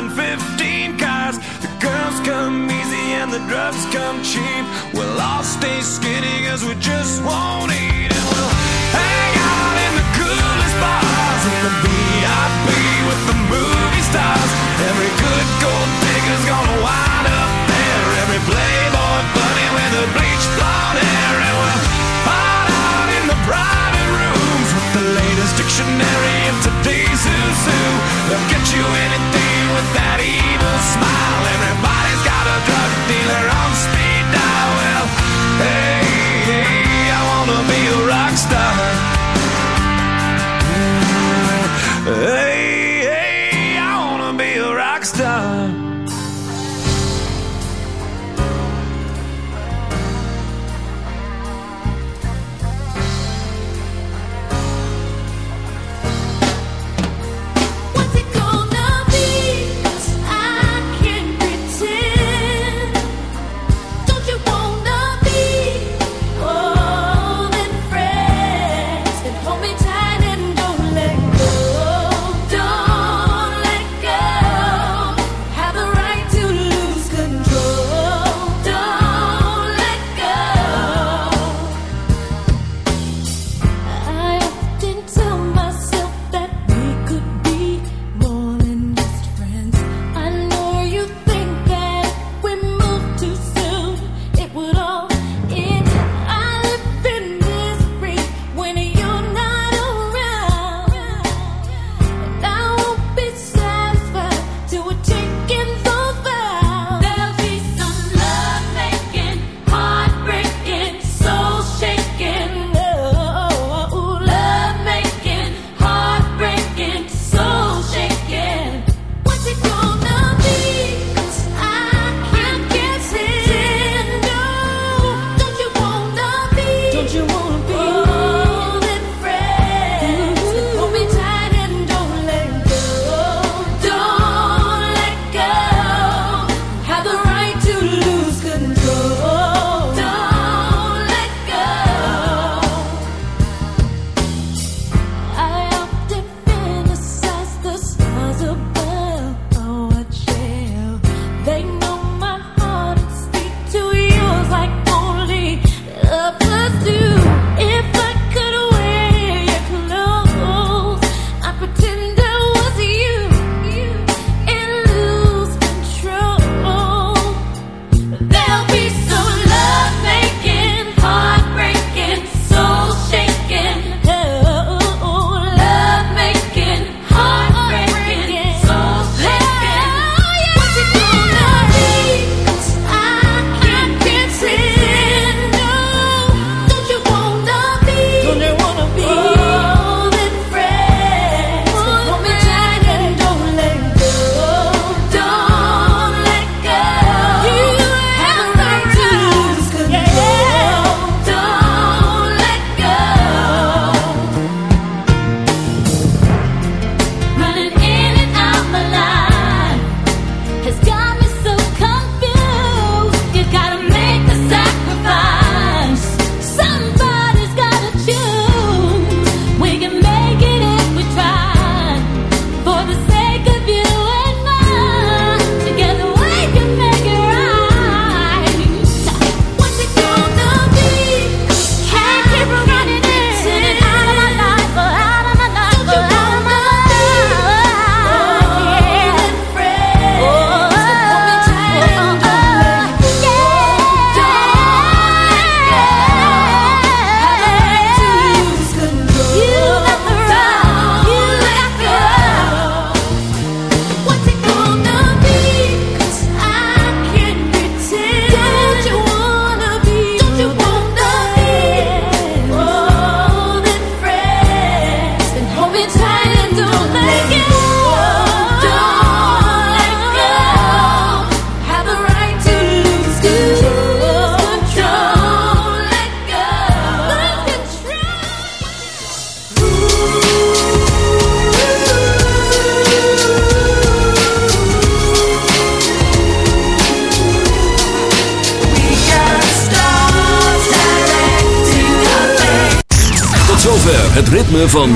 than 15 cars. The girls come easy and the drugs come cheap. We'll all stay scared.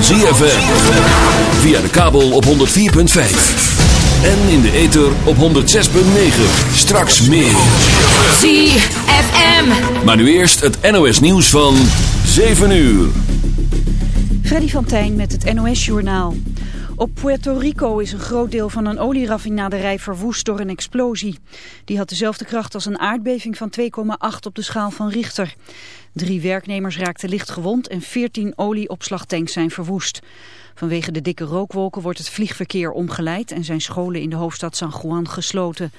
ZFM. Via de kabel op 104.5. En in de ether op 106.9. Straks meer. ZFM. Maar nu eerst het NOS nieuws van 7 uur. Freddy van Tijn met het NOS Journaal. Op Puerto Rico is een groot deel van een olieraffinaderij verwoest door een explosie. Die had dezelfde kracht als een aardbeving van 2,8 op de schaal van Richter. Drie werknemers raakten licht gewond en 14 olieopslagtanks zijn verwoest. Vanwege de dikke rookwolken wordt het vliegverkeer omgeleid en zijn scholen in de hoofdstad San Juan gesloten.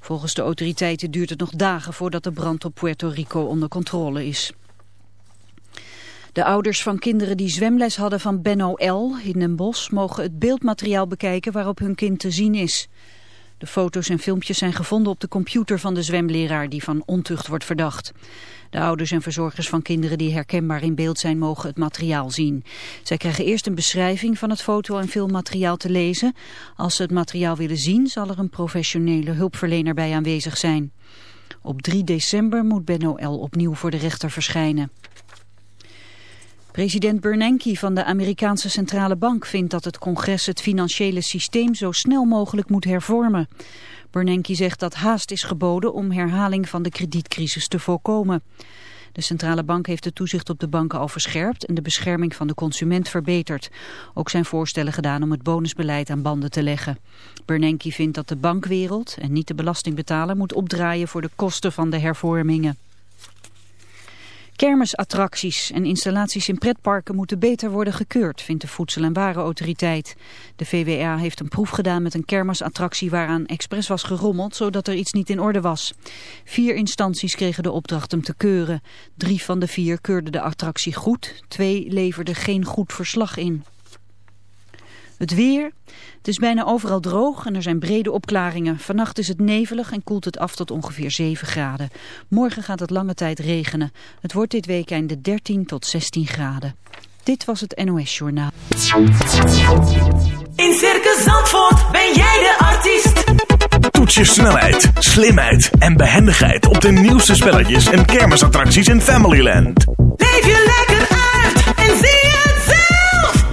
Volgens de autoriteiten duurt het nog dagen voordat de brand op Puerto Rico onder controle is. De ouders van kinderen die zwemles hadden van Benno L. in Den Bosch mogen het beeldmateriaal bekijken waarop hun kind te zien is. De foto's en filmpjes zijn gevonden op de computer van de zwemleraar die van ontucht wordt verdacht. De ouders en verzorgers van kinderen die herkenbaar in beeld zijn mogen het materiaal zien. Zij krijgen eerst een beschrijving van het foto- en filmmateriaal te lezen. Als ze het materiaal willen zien zal er een professionele hulpverlener bij aanwezig zijn. Op 3 december moet Benno opnieuw voor de rechter verschijnen. President Bernanke van de Amerikaanse Centrale Bank vindt dat het congres het financiële systeem zo snel mogelijk moet hervormen. Bernanke zegt dat haast is geboden om herhaling van de kredietcrisis te voorkomen. De centrale bank heeft de toezicht op de banken al verscherpt en de bescherming van de consument verbeterd. Ook zijn voorstellen gedaan om het bonusbeleid aan banden te leggen. Bernanke vindt dat de bankwereld en niet de belastingbetaler moet opdraaien voor de kosten van de hervormingen. Kermisattracties en installaties in pretparken moeten beter worden gekeurd, vindt de Voedsel- en Warenautoriteit. De VWA heeft een proef gedaan met een kermisattractie waaraan expres was gerommeld, zodat er iets niet in orde was. Vier instanties kregen de opdracht hem te keuren. Drie van de vier keurden de attractie goed, twee leverden geen goed verslag in. Het weer. Het is bijna overal droog en er zijn brede opklaringen. Vannacht is het nevelig en koelt het af tot ongeveer 7 graden. Morgen gaat het lange tijd regenen. Het wordt dit weekend de 13 tot 16 graden. Dit was het NOS Journaal. In Circus Zandvoort ben jij de artiest. Toets je snelheid, slimheid en behendigheid op de nieuwste spelletjes en kermisattracties in Familyland. Leef je lekker uit en zie zelf.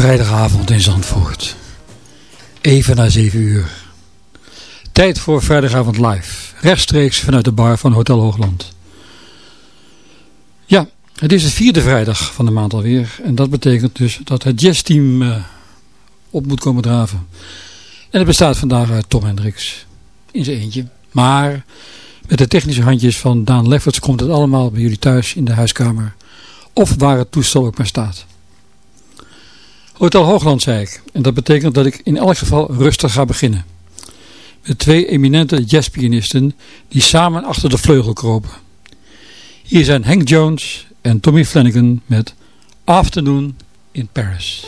Vrijdagavond in Zandvoort. Even na 7 uur. Tijd voor vrijdagavond live. Rechtstreeks vanuit de bar van Hotel Hoogland. Ja, het is de vierde vrijdag van de maand alweer. En dat betekent dus dat het jazzteam eh, op moet komen draven. En het bestaat vandaag uit Tom Hendricks. In zijn eentje. Maar met de technische handjes van Daan Lefferts komt het allemaal bij jullie thuis in de huiskamer. Of waar het toestel ook maar staat. Hotel Hoogland zei ik. En dat betekent dat ik in elk geval rustig ga beginnen. Met twee eminente jazzpianisten die samen achter de vleugel kropen. Hier zijn Hank Jones en Tommy Flanagan met Afternoon in Paris.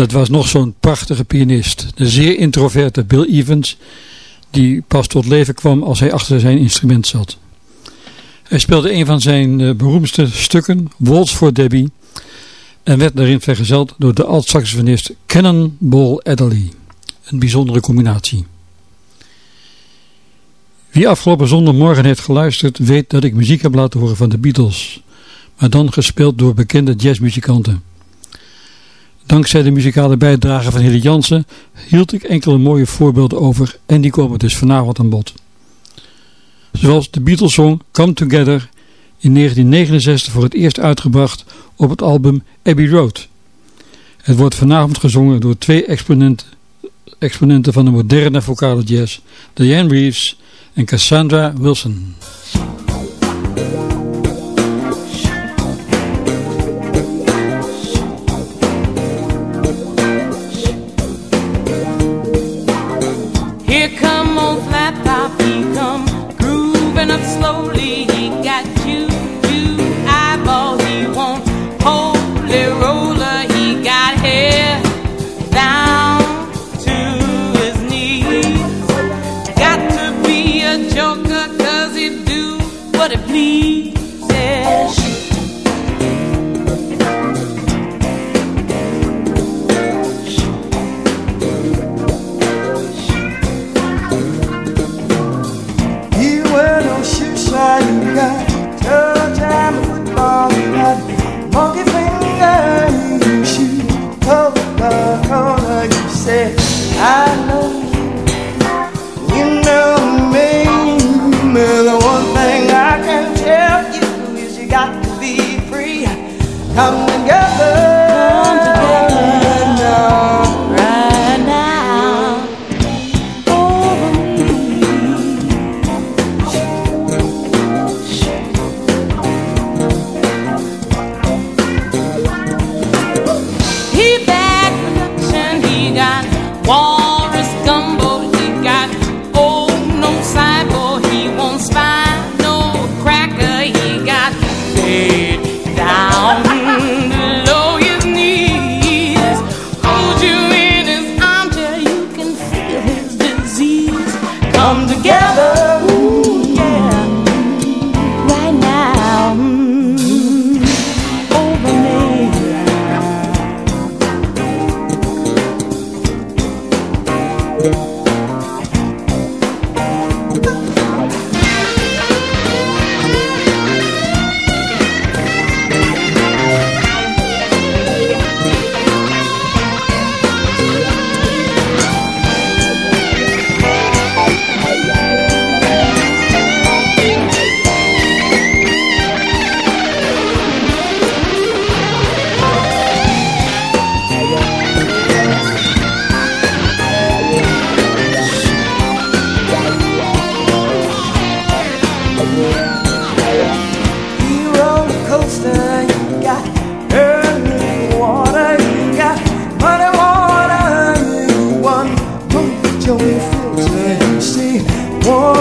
Dat was nog zo'n prachtige pianist. De zeer introverte Bill Evans, die pas tot leven kwam als hij achter zijn instrument zat. Hij speelde een van zijn uh, beroemdste stukken, Waltz for Debbie, en werd daarin vergezeld door de alt-saxofonist Cannonball Adderley. Een bijzondere combinatie. Wie afgelopen zondagmorgen heeft geluisterd weet dat ik muziek heb laten horen van de Beatles, maar dan gespeeld door bekende jazzmuzikanten. Dankzij de muzikale bijdrage van Hilly Jansen hield ik enkele mooie voorbeelden over en die komen dus vanavond aan bod. Zoals de Beatles song Come Together in 1969 voor het eerst uitgebracht op het album Abbey Road. Het wordt vanavond gezongen door twee exponenten, exponenten van de moderne vocale jazz, Diane Reeves en Cassandra Wilson. more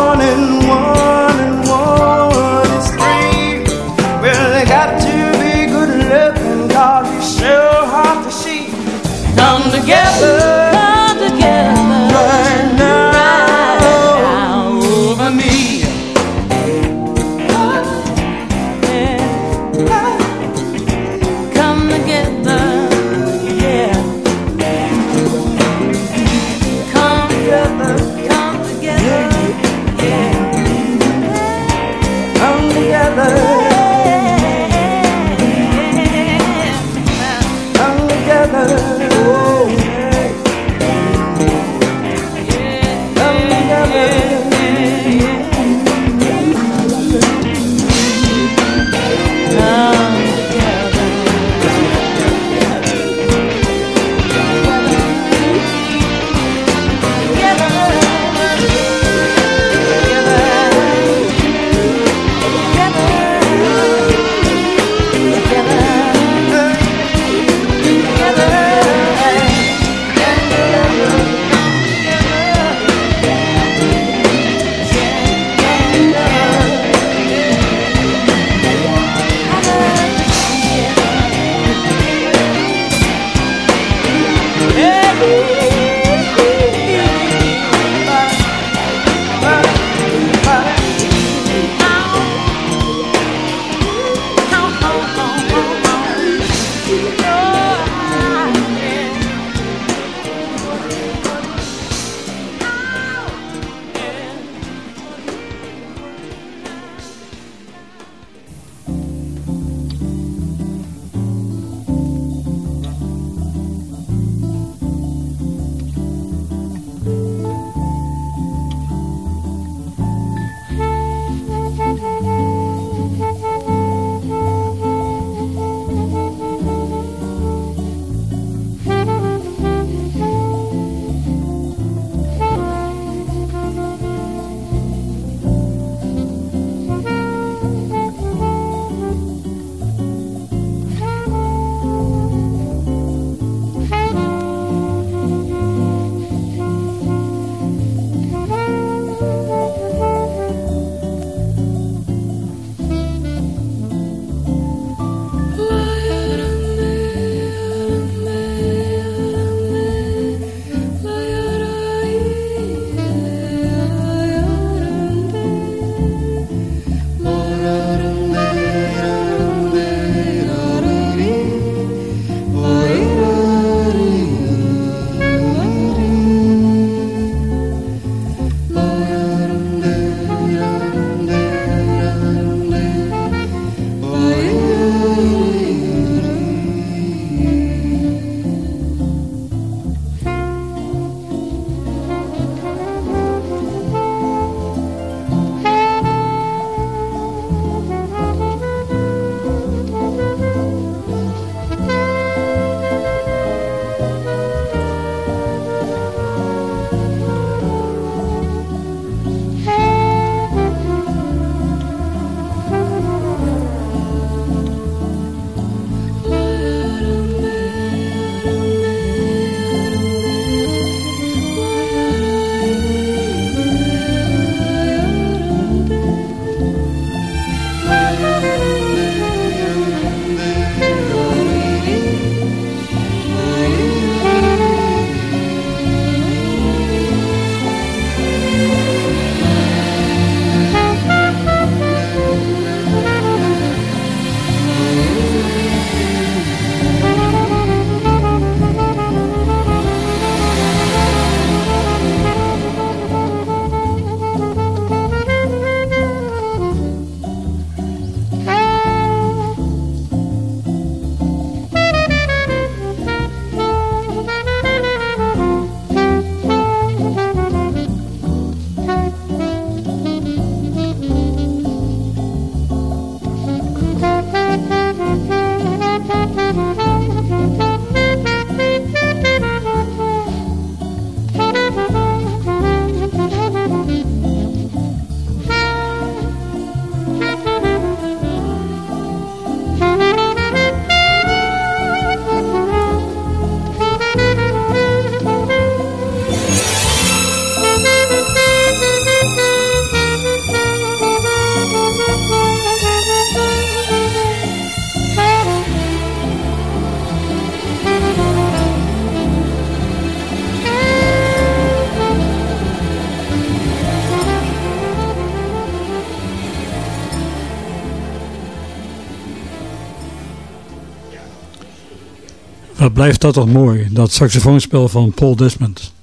blijft dat toch mooi, dat saxofoonspel van Paul Desmond.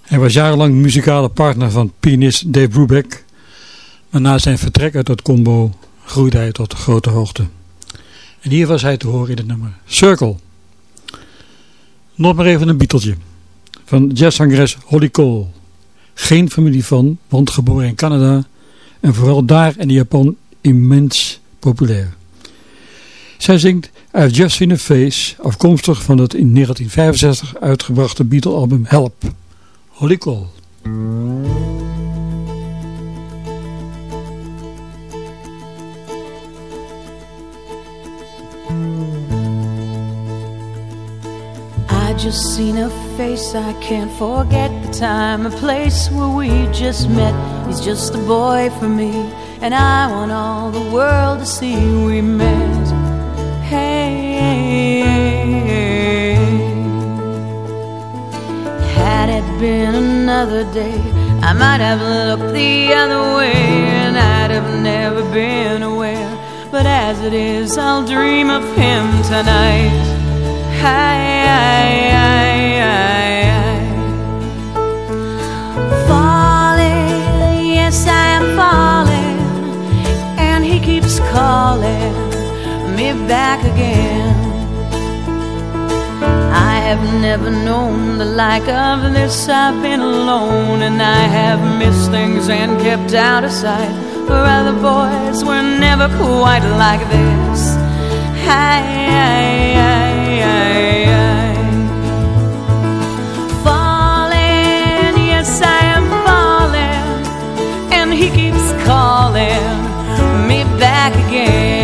Hij was jarenlang muzikale partner van pianist Dave Brubeck, maar na zijn vertrek uit dat combo groeide hij tot grote hoogte. En hier was hij te horen in het nummer Circle. Nog maar even een Beatletje van jazzzangeres Holly Cole. Geen familie van, want geboren in Canada en vooral daar in Japan immens populair. Zij zingt I've Just Seen a Face, afkomstig van het in 1965 uitgebrachte Beatle-album Help. Holly Cole. I just seen a face, I can't forget the time, a place where we just met. He's just a boy for me, and I want all the world to see we met. Hey, had it been another day, I might have looked the other way, and I'd have never been aware. But as it is, I'll dream of him tonight. Hi, hi, hi, hi, hi. Falling, yes, I am falling, and he keeps calling me back again. I have never known the like of this. I've been alone, and I have missed things and kept out of sight. For other boys were never quite like this. Hi, hi, hi, hi, hi. Falling, yes, I am falling, and he keeps calling me back again.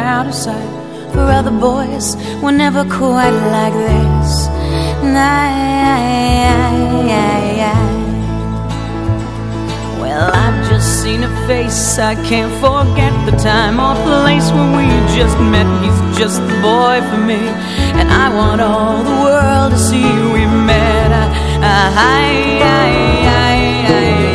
Out of sight. For other boys were never quite like this. And I, I, I. Well, I've just seen a face. I can't forget the time or place when we just met. He's just the boy for me. And I want all the world to see we met. I, I, I, I.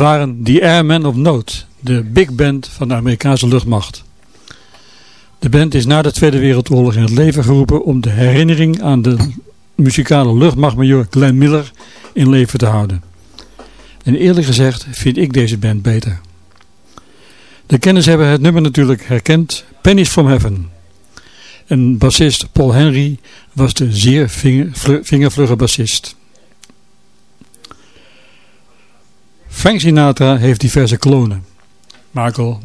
waren The Airmen of Note, de big band van de Amerikaanse luchtmacht. De band is na de Tweede Wereldoorlog in het leven geroepen om de herinnering aan de muzikale luchtmachtmajor Glenn Miller in leven te houden. En eerlijk gezegd vind ik deze band beter. De kenners hebben het nummer natuurlijk herkend, Pennies from Heaven. En bassist Paul Henry was de zeer vingervlugge bassist. Frank Sinatra heeft diverse klonen. Michael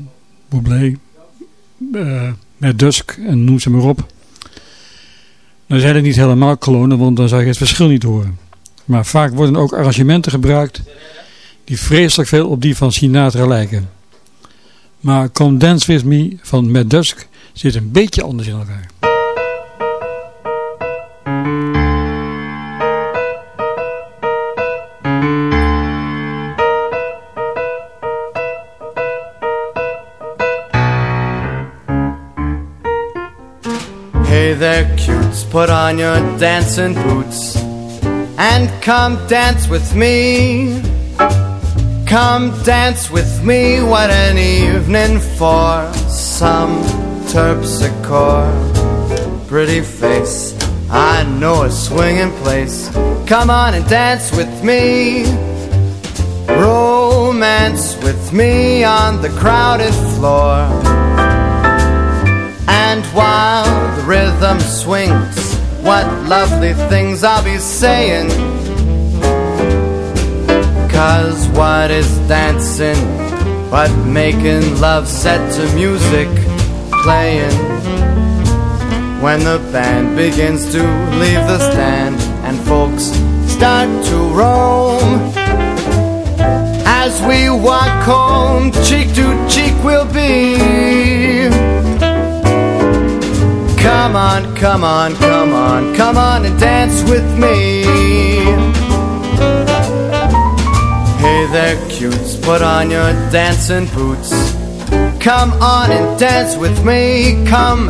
Bublé, uh, Dusk en noem ze maar op. Dan zijn het niet helemaal klonen, want dan zou je het verschil niet horen. Maar vaak worden ook arrangementen gebruikt die vreselijk veel op die van Sinatra lijken. Maar Come Dance With Me van Matt Dusk zit een beetje anders in elkaar. There, cutes, put on your dancing boots and come dance with me. Come dance with me, what an evening for some terpsichore. Pretty face, I know a swinging place. Come on and dance with me. Romance with me on the crowded floor. And while the rhythm swings, what lovely things I'll be saying. Cause what is dancing but making love set to music playing? When the band begins to leave the stand and folks start to roam. As we walk home, cheek to cheek we'll be. Come on, come on, come on, come on and dance with me. Hey there, cutes, put on your dancing boots. Come on and dance with me. Come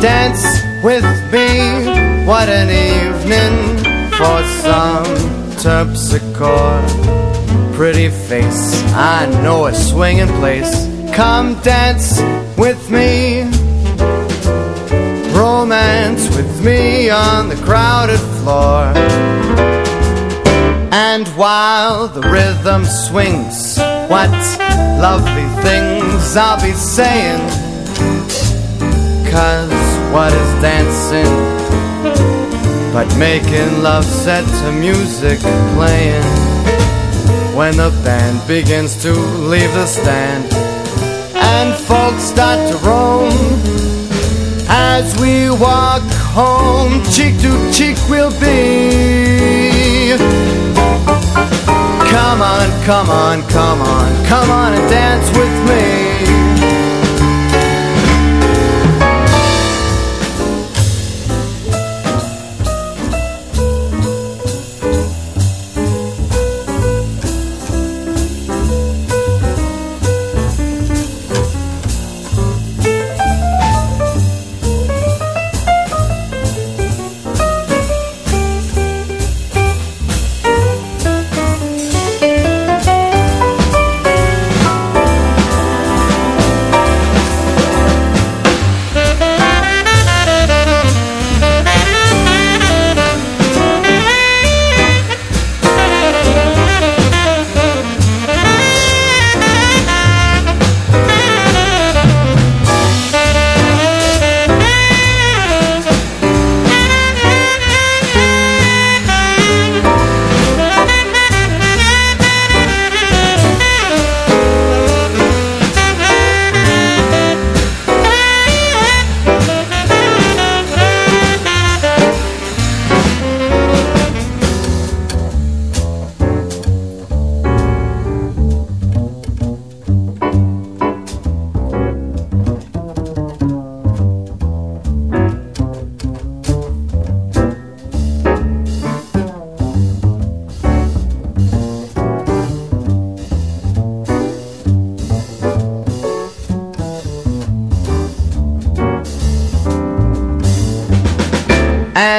dance with me. What an evening for some terpsichore. Pretty face, I know a swinging place. Come dance with me romance with me on the crowded floor. And while the rhythm swings, what lovely things I'll be saying. Cause what is dancing but making love set to music playing? When the band begins to leave the stand and folks start to roam as we walk home, cheek to cheek we'll be. Come on, come on, come on, come on and dance with me.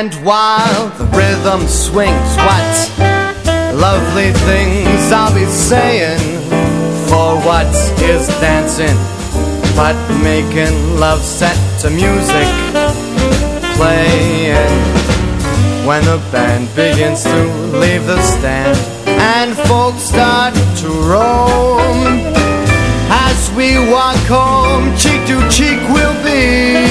And while the rhythm swings, what lovely things I'll be saying. For what is dancing but making love set to music playing? When the band begins to leave the stand and folks start to roam. As we walk home, cheek to cheek we'll be.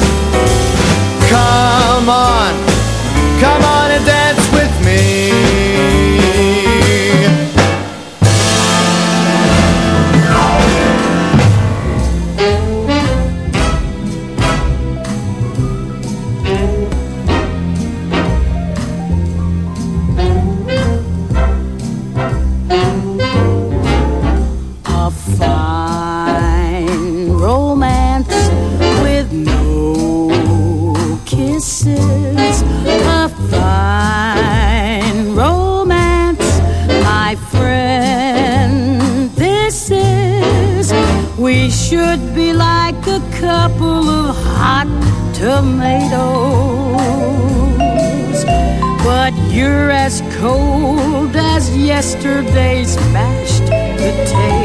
Tomatoes. But you're as cold as yesterday's mashed potatoes.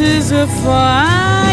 Is a fine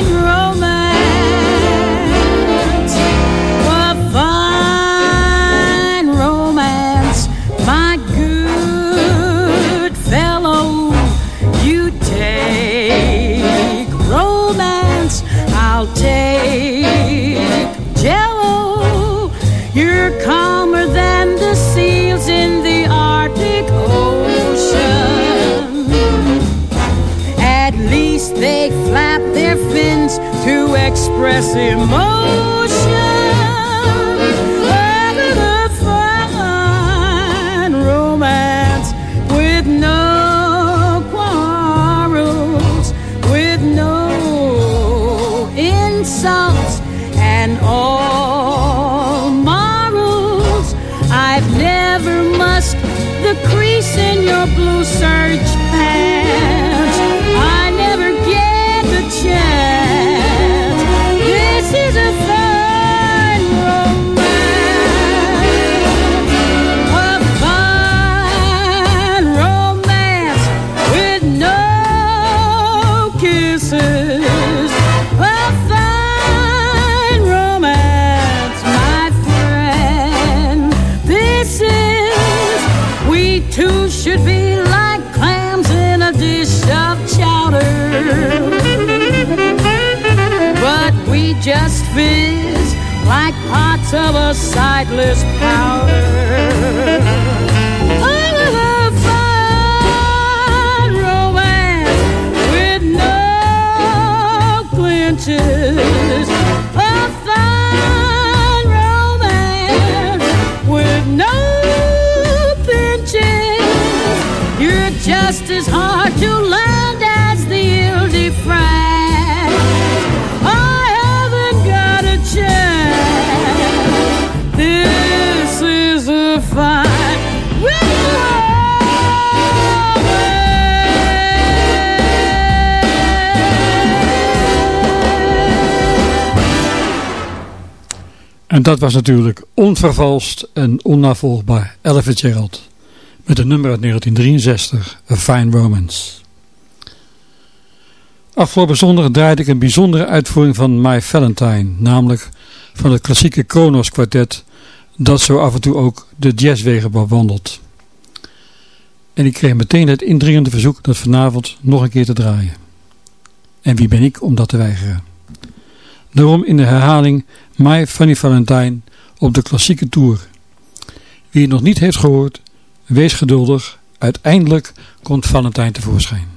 suppress emotion. Of a sightless powder. Clinches. A fine romance with no pinches. You're just as hard to land En dat was natuurlijk onvervalst en onnavolgbaar Ella Fitzgerald. Met een nummer uit 1963, A Fine Romance. Afgelopen zondag draaide ik een bijzondere uitvoering van My Valentine. Namelijk van het klassieke Kronos kwartet. Dat zo af en toe ook de jazzwegen bewandelt. En ik kreeg meteen het indringende verzoek dat vanavond nog een keer te draaien. En wie ben ik om dat te weigeren? Daarom in de herhaling My Funny Valentine op de klassieke tour. Wie het nog niet heeft gehoord, wees geduldig. Uiteindelijk komt Valentijn tevoorschijn.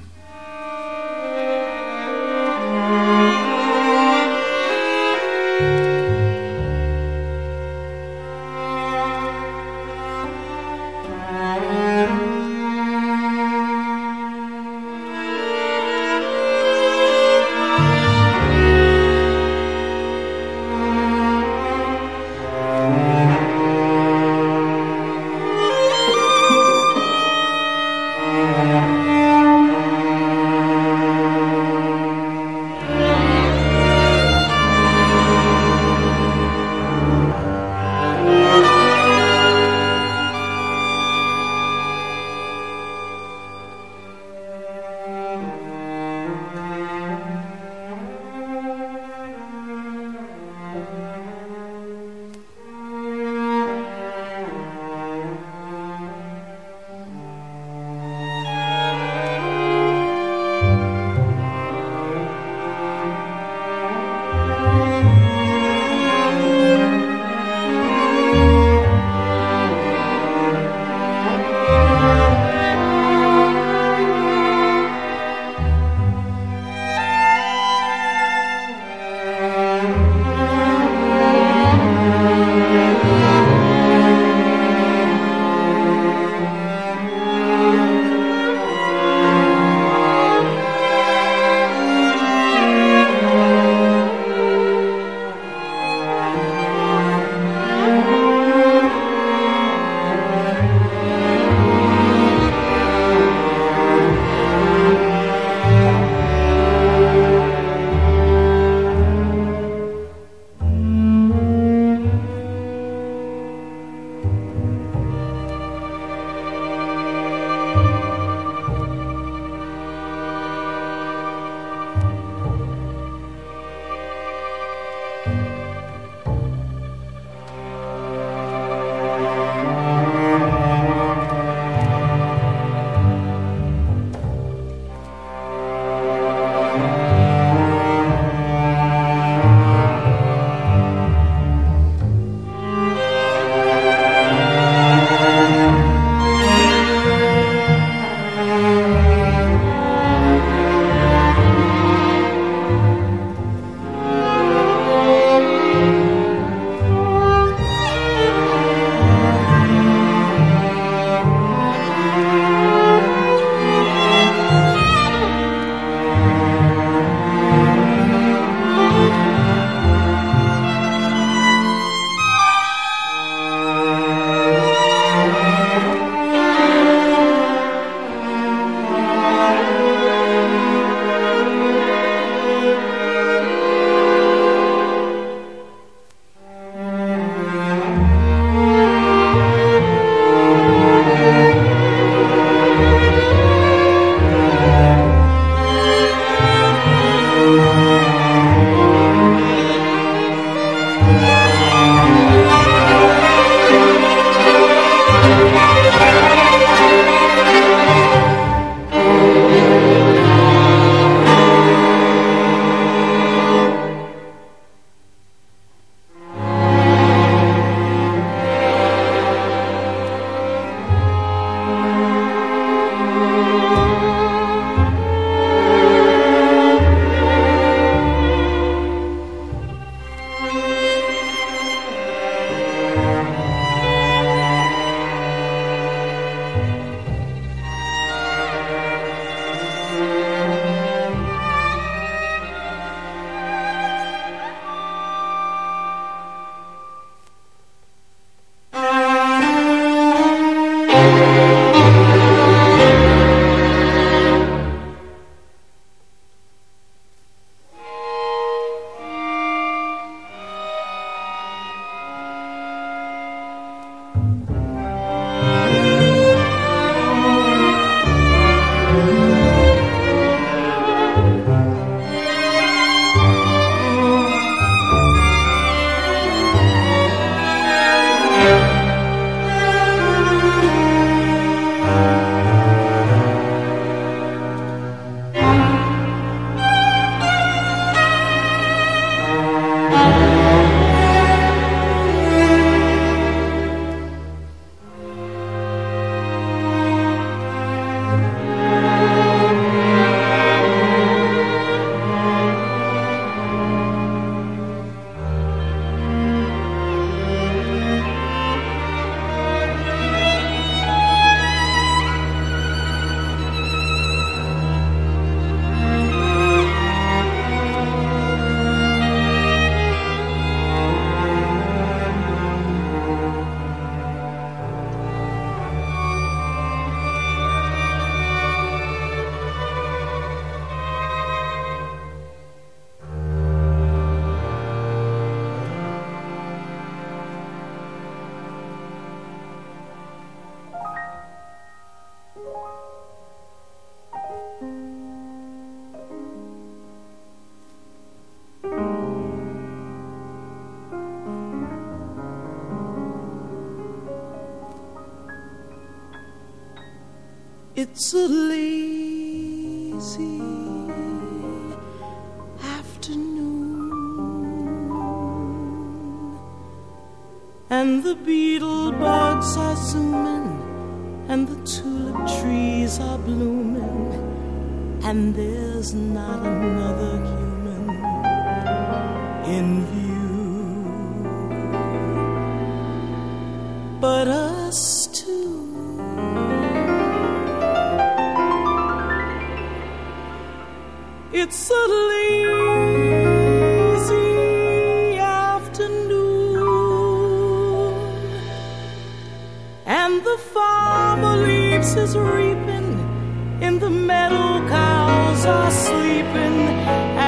the meadow cows are sleeping,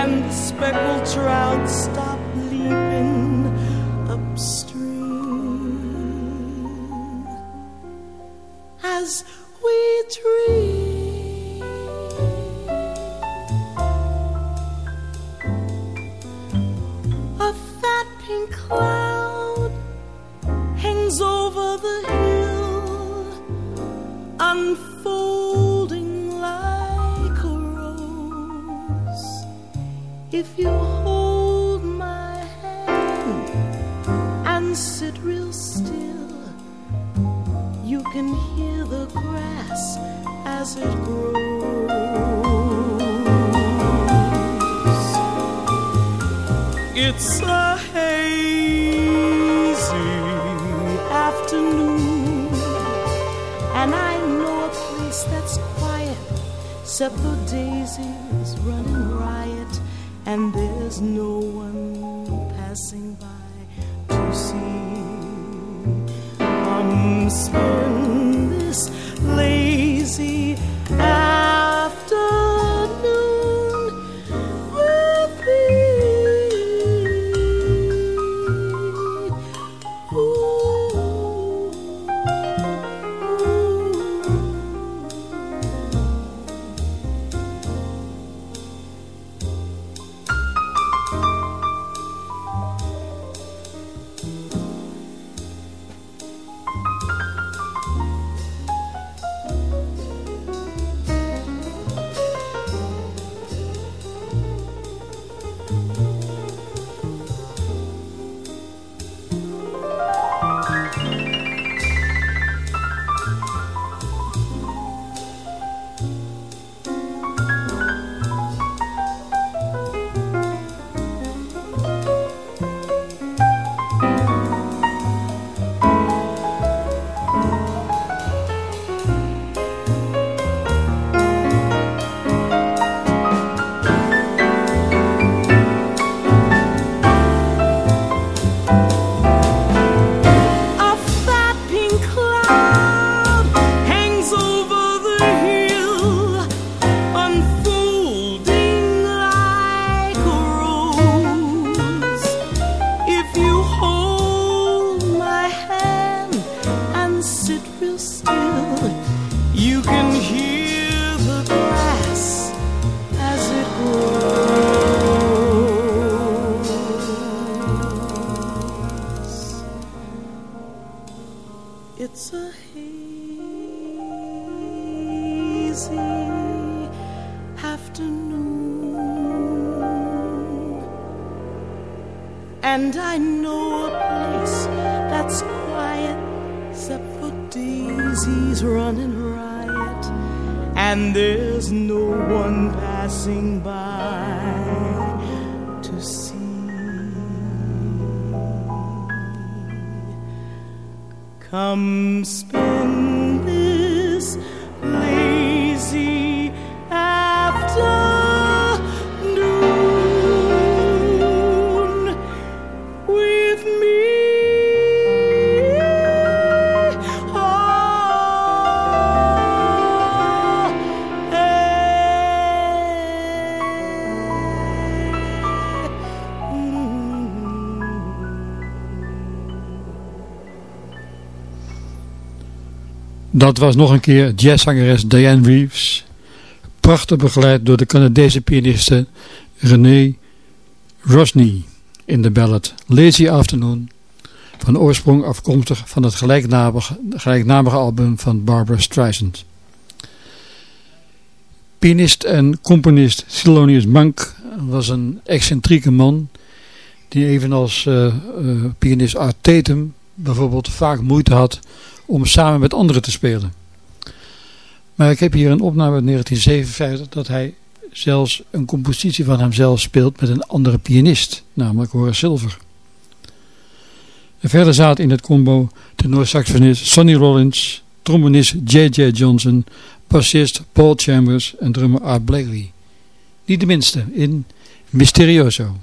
and the speckled trout stop leaping upstream as we dream. cloud hangs over the hill, unfolding. if you hold my hand and sit real still, you can hear the grass as it grows. It's a hazy afternoon, and I know a place that's quiet, except the daisies and there's no one passing by Dat was nog een keer jazzzangeres Diane Reeves. Prachtig begeleid door de Canadese pianiste René Rosny in de ballad Lazy Afternoon. Van oorsprong afkomstig van het gelijknamige, gelijknamige album van Barbara Streisand. Pianist en componist Thelonious Monk was een excentrieke man die evenals eh, eh, pianist Art Tatum bijvoorbeeld vaak moeite had om samen met anderen te spelen. Maar ik heb hier een opname uit 1957 dat hij zelfs een compositie van hemzelf speelt met een andere pianist, namelijk Horace Silver. En verder zaten in het combo tenorsaxofonist Sonny Rollins, trombonist J.J. Johnson, bassist Paul Chambers en drummer Art Blakely. Niet de minste in Mysterioso.